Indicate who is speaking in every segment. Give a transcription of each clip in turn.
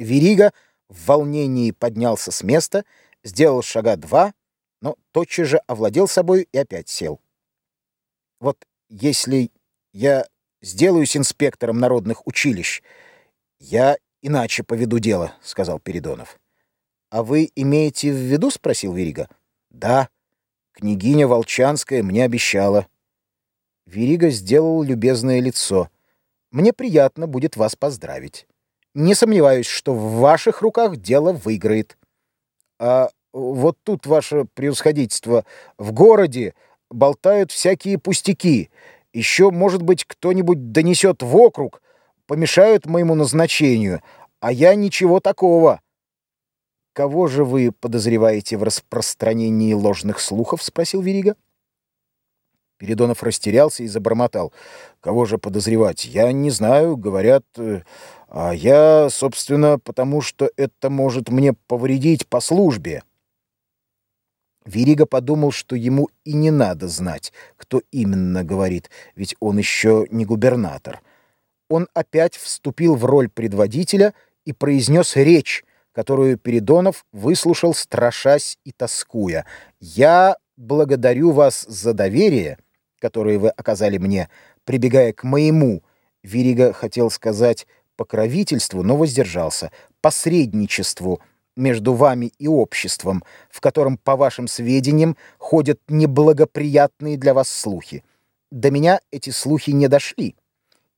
Speaker 1: Верига в волнении поднялся с места, сделал шага два, но тотчас же овладел собой и опять сел. «Вот если я сделаюсь инспектором народных училищ, я иначе поведу дело», — сказал Передонов. «А вы имеете в виду?» — спросил Верига. «Да, княгиня Волчанская мне обещала». Верига сделал любезное лицо. «Мне приятно будет вас поздравить. Не сомневаюсь, что в ваших руках дело выиграет. А вот тут, ваше превосходительство, в городе болтают всякие пустяки. Еще, может быть, кто-нибудь донесет в округ, помешают моему назначению, а я ничего такого. Кого же вы подозреваете в распространении ложных слухов? спросил Верига. Передонов растерялся и забормотал. Кого же подозревать? Я не знаю, говорят, э, а я, собственно, потому что это может мне повредить по службе. Верига подумал, что ему и не надо знать, кто именно говорит, ведь он еще не губернатор. Он опять вступил в роль предводителя и произнес речь, которую Передонов выслушал, страшась и тоскуя. «Я благодарю вас за доверие, которое вы оказали мне, прибегая к моему, Верига хотел сказать, покровительству, но воздержался, посредничеству между вами и обществом, в котором, по вашим сведениям, ходят неблагоприятные для вас слухи. До меня эти слухи не дошли,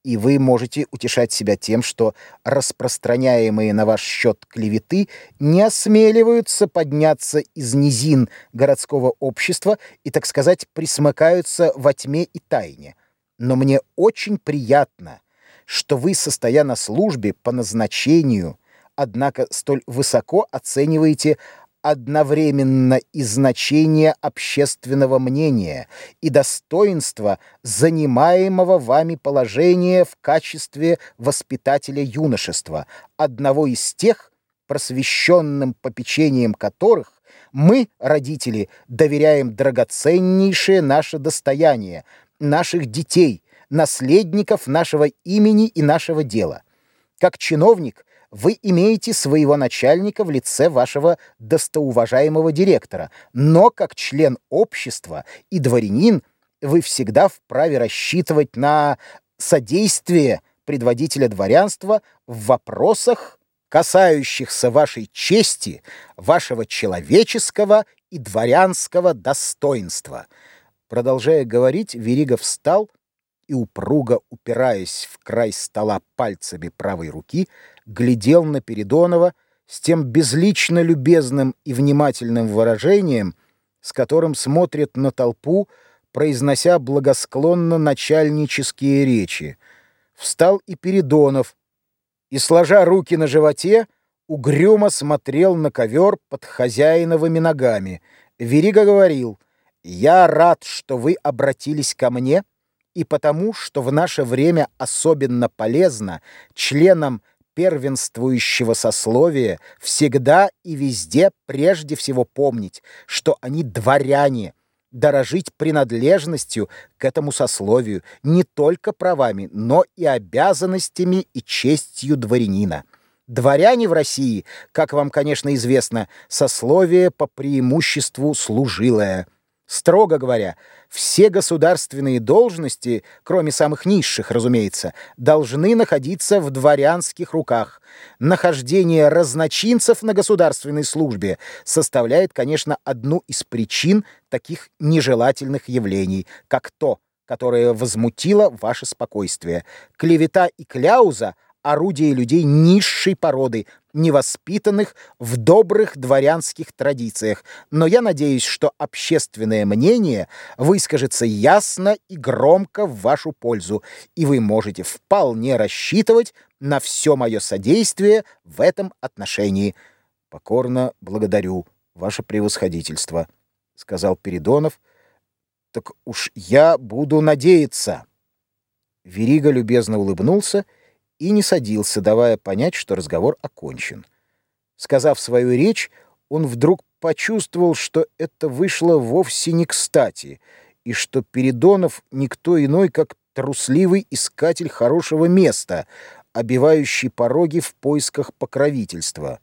Speaker 1: и вы можете утешать себя тем, что распространяемые на ваш счет клеветы не осмеливаются подняться из низин городского общества и, так сказать, присмыкаются во тьме и тайне. Но мне очень приятно, что вы, состоя на службе по назначению, однако столь высоко оцениваете одновременно и значение общественного мнения, и достоинство занимаемого вами положения в качестве воспитателя юношества, одного из тех, просвещенным попечением которых мы, родители, доверяем драгоценнейшее наше достояние, наших детей, наследников нашего имени и нашего дела. Как чиновник – вы имеете своего начальника в лице вашего достоуважаемого директора, но как член общества и дворянин вы всегда вправе рассчитывать на содействие предводителя дворянства в вопросах, касающихся вашей чести, вашего человеческого и дворянского достоинства. Продолжая говорить, Верига встал и, упруго упираясь в край стола пальцами правой руки, глядел на Передонова с тем безлично любезным и внимательным выражением, с которым смотрит на толпу, произнося благосклонно начальнические речи. Встал и Передонов, и, сложа руки на животе, угрюмо смотрел на ковер под хозяиновыми ногами. Верига говорил, «Я рад, что вы обратились ко мне, и потому, что в наше время особенно полезно членам первенствующего сословия всегда и везде прежде всего помнить, что они дворяне, дорожить принадлежностью к этому сословию не только правами, но и обязанностями и честью дворянина. Дворяне в России, как вам, конечно, известно, сословие по преимуществу служилое – Строго говоря, все государственные должности, кроме самых низших, разумеется, должны находиться в дворянских руках. Нахождение разночинцев на государственной службе составляет, конечно, одну из причин таких нежелательных явлений, как то, которое возмутило ваше спокойствие. Клевета и кляуза орудие людей низшей породы, невоспитанных в добрых дворянских традициях, но я надеюсь, что общественное мнение выскажется ясно и громко в вашу пользу, и вы можете вполне рассчитывать на все мое содействие в этом отношении. Покорно благодарю, ваше превосходительство, — сказал Передонов. Так уж я буду надеяться. Верига любезно улыбнулся и, и не садился, давая понять, что разговор окончен. Сказав свою речь, он вдруг почувствовал, что это вышло вовсе не кстати, и что Передонов никто иной, как трусливый искатель хорошего места, обивающий пороги в поисках покровительства.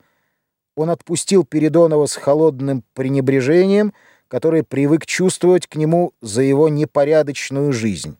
Speaker 1: Он отпустил Передонова с холодным пренебрежением, который привык чувствовать к нему за его непорядочную жизнь.